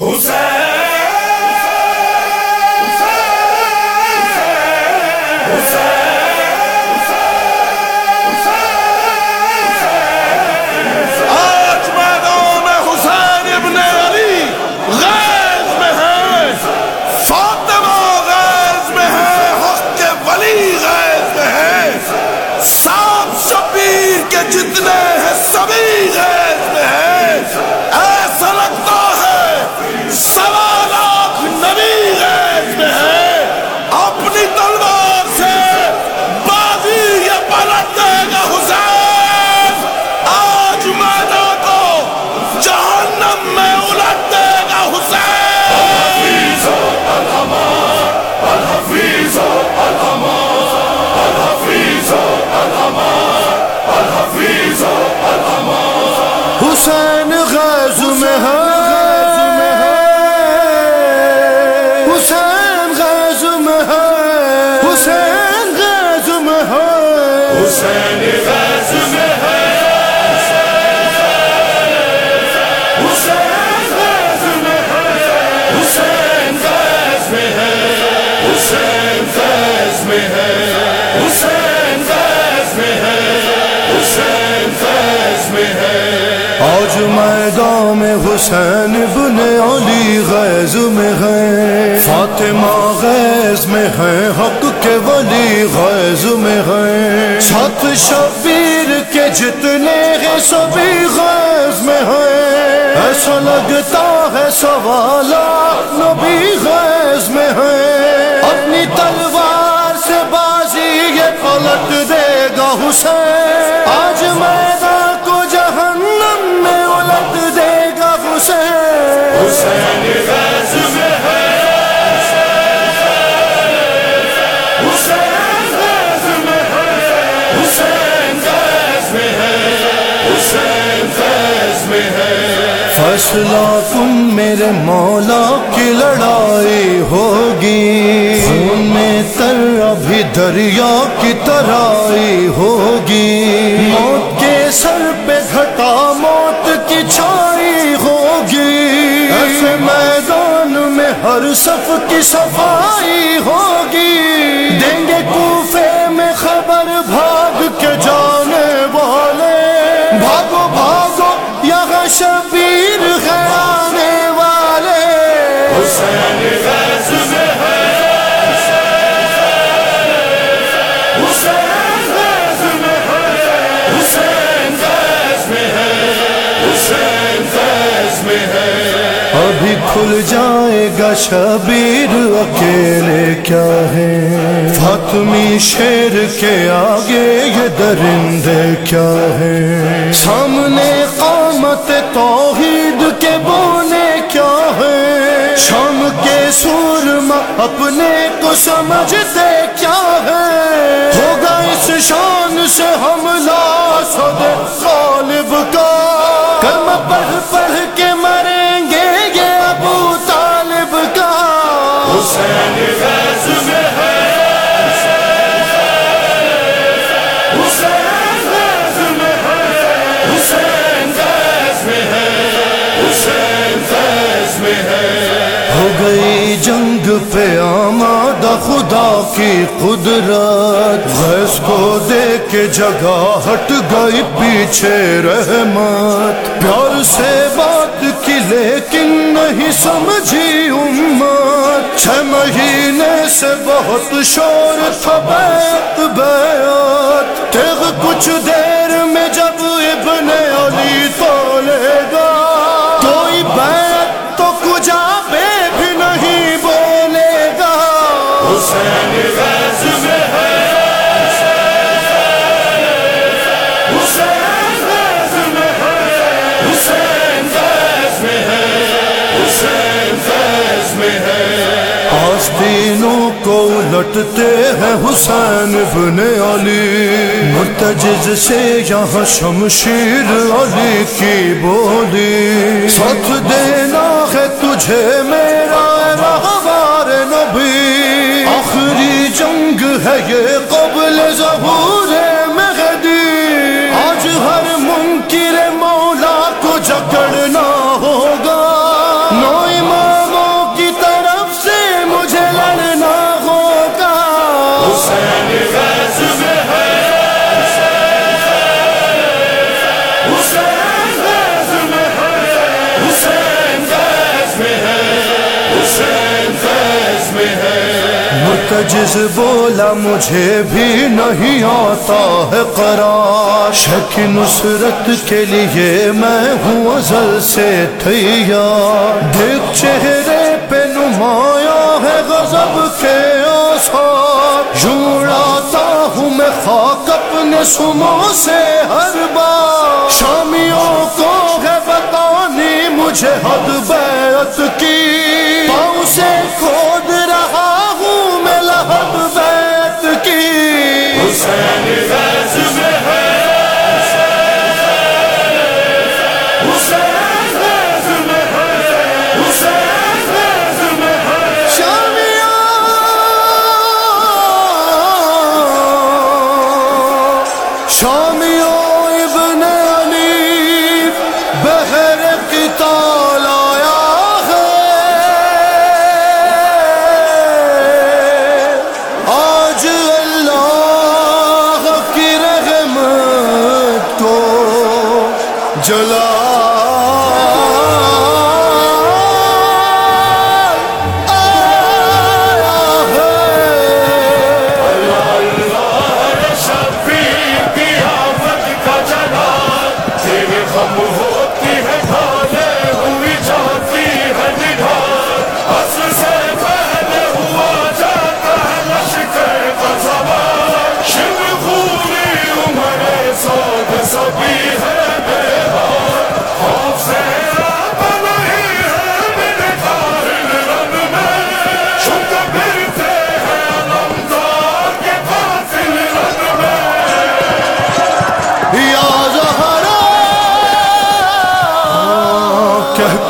حسین حسین فیض میں ہے۔ آج میدان میں حسین بن علی غیظ میں ہے۔ فاطمہ غیظ میں ہے، حق کے ولی غیظ میں ہے سات شبیر کے جتنے ہیں سبھی غیظ میں ہے ایسا لگتا ہے سوالا نبی غیظ میں ہے اپنی تلوار سے بازی یہ پلٹ دے گا حسین۔ آج میدان کو جہنم میں الٹ دے گا حسین۔ فیصلہ تم میرے مولا کی لڑائی ہوگی۔ خون میں تر ابھی دریا کی ترائی ہوگی۔ موت کے سر پہ گھٹا موت کی چھائی ہوگی۔ ایسے میدان میں ہر صف کی صفائی ہوگی۔ ابھی کھل جائے گا شبیر، اکیلے کیا ہے؟ فاطمی شیر کے آگے یہ درندے کیا ہے؟ سامنے قامت توحید کے بونے کیا ہے؟ شام کے سورما اپنے کو سمجھتے کیا ہے؟ ہوگا اس شان سے حملہ سد غالب کا۔ کلمہ پڑھ پڑھ کے مریں ہو گئی جنگ پہ آمادہ خدا کی قدرت۔ غیث کو دیکھ کے جگہ ہٹ گئی پیچھے رحمت۔ پیار سے بات کی لیکن نہیں سمجھی امت چھ مہینے سے بہت شور تھا بیت بیعت تیغ لوٹتے ہیں حسین ابن علی۔ مرتجز سے یہاں شمشیر علی کی بولی۔ ساتھ دینا ہے تجھے میرا رہوار نبی۔ آخری جنگ ہے یہ مجھے بھی نہیں آتا ہے قرار۔ شک نصرت کے لیے میں ہوں ازل سے تھیا دیکھ چہرے پہ نمایا ہے غضب کے آثار۔ جوڑاتا ہوں میں خاک اپنے سموں سے ہر بار۔ شامیوں کو ہے بتانی مجھے حد بیعت کی۔ پاؤں سے کھود جلا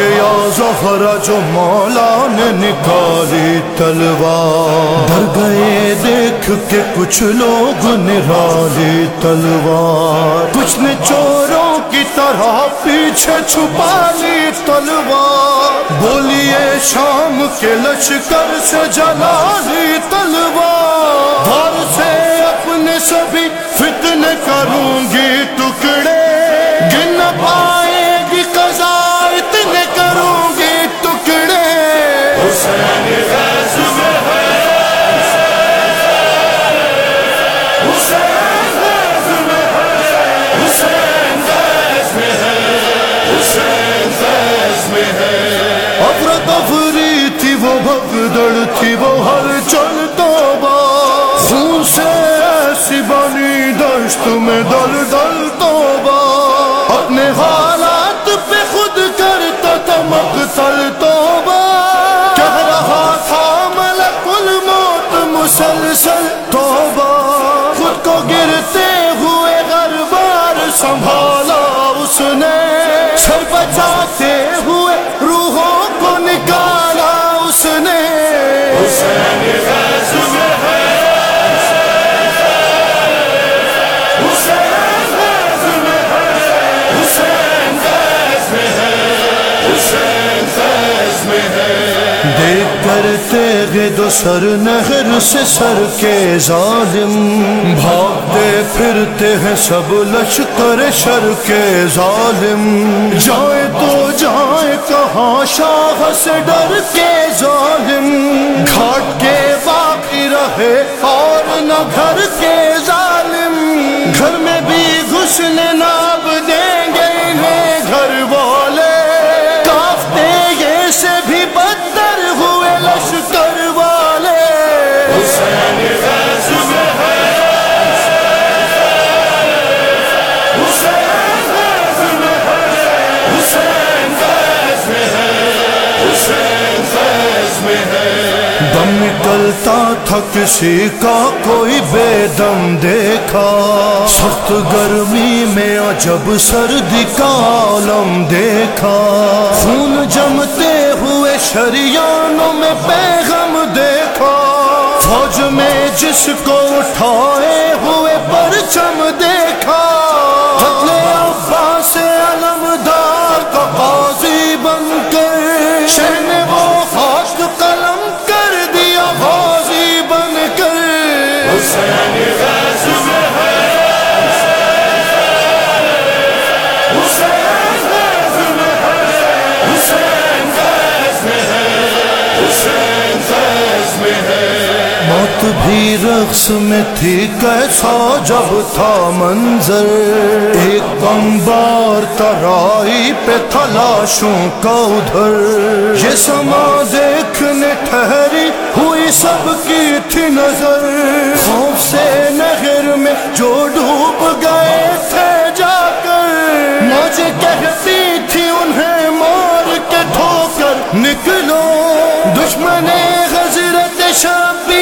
کہہ کے یا زہرا جو مولا نے نکالی تلوار۔ ڈر گئے دیکھ کے کچھ لوگ نرالی تلوار۔ کچھ نے چوروں کی طرح پیچھے چھپا لی تلوار۔ بولیے شام کے لشکر سے جلا لی تلوار۔ دھار سے اپنے سبھی فتنے کروں گی ایسی بنی دشت میں دل دل تو اپنے حالات پہ خود کرتا تھا مقتل دیکھ کر تیغ دو سر نہر سے سر کے ظالم بھاگتے پھرتے ہیں سب لشکر شر کے ظالم جائے تو جائے کہاں شاہ سے ڈر کے ظالم گھاٹ کے باقی رہے اور نہ گھر کے نکلتا تھا کسی کا کوئی بے دم دیکھا۔ سخت گرمی میں عجب سردی کا عالم دیکھا۔ خون جمتے ہوئے شریانوں میں پیغم دیکھا۔ فوج میں جس کو اٹھائے ہوئے پرچم دیکھا۔ رات بھی رقص میں تھی کیسا جب تھا منظر؟ ایک بمبار ترائی پہ تلاشوں کا ادھر۔ یہ سما دیکھنے ٹھہری ہوئی سب کی تھی نظر۔ خوف سے نہر میں جو ڈوب گئے تھے جا کر۔ مجھے کہتی تھی انہیں مار کے ٹھوکر نکلو۔ دشمن حضرت شبیر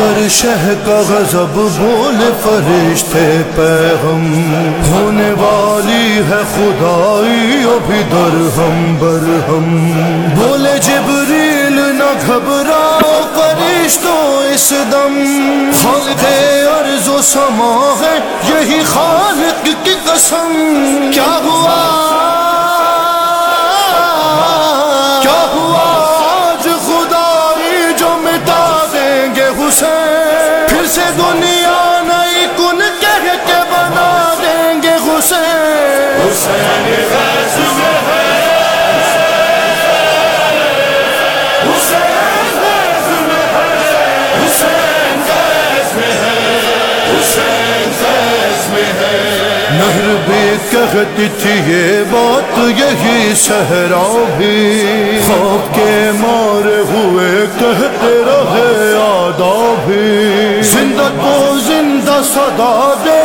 کر شہ کا غضب بول فرشتے پیغم۔ ہونے والی ہے خدائی ابھی در ہم برہم۔ بولے جبریل، نہ گھبراؤ فرشتوں اس دم۔ خلق عرض و سما ہے، یہی خالق کی قسم۔ کیا ہوا؟ سے دنیا نئی کن کہہ کے بنا دیں گے حسین۔ نہر بھی کہتی تھی یہ بات یہی صحرا بھی۔ خوف کے مارے ہوئے زندہ دے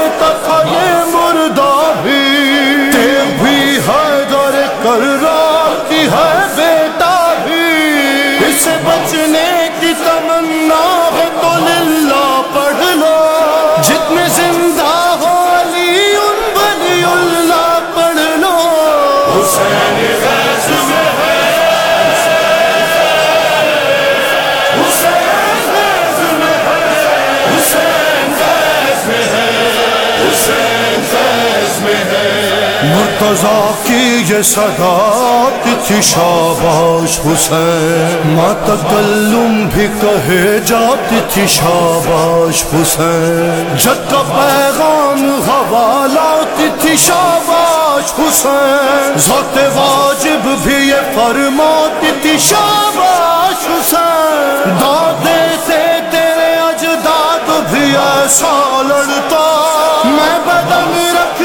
مرتضا کی یہ صدات تھی شاباش حسین ماں تکلم بھی کہے جاتی تھی شاباش حسین جد کا پیغام حوالاتی تھی شاباش حسین ذات واجب بھی یہ فرماتی تھی شاباش حسین دادے سے تیرے اجداد بھی ایسا لڑتا میں بدن رکھتا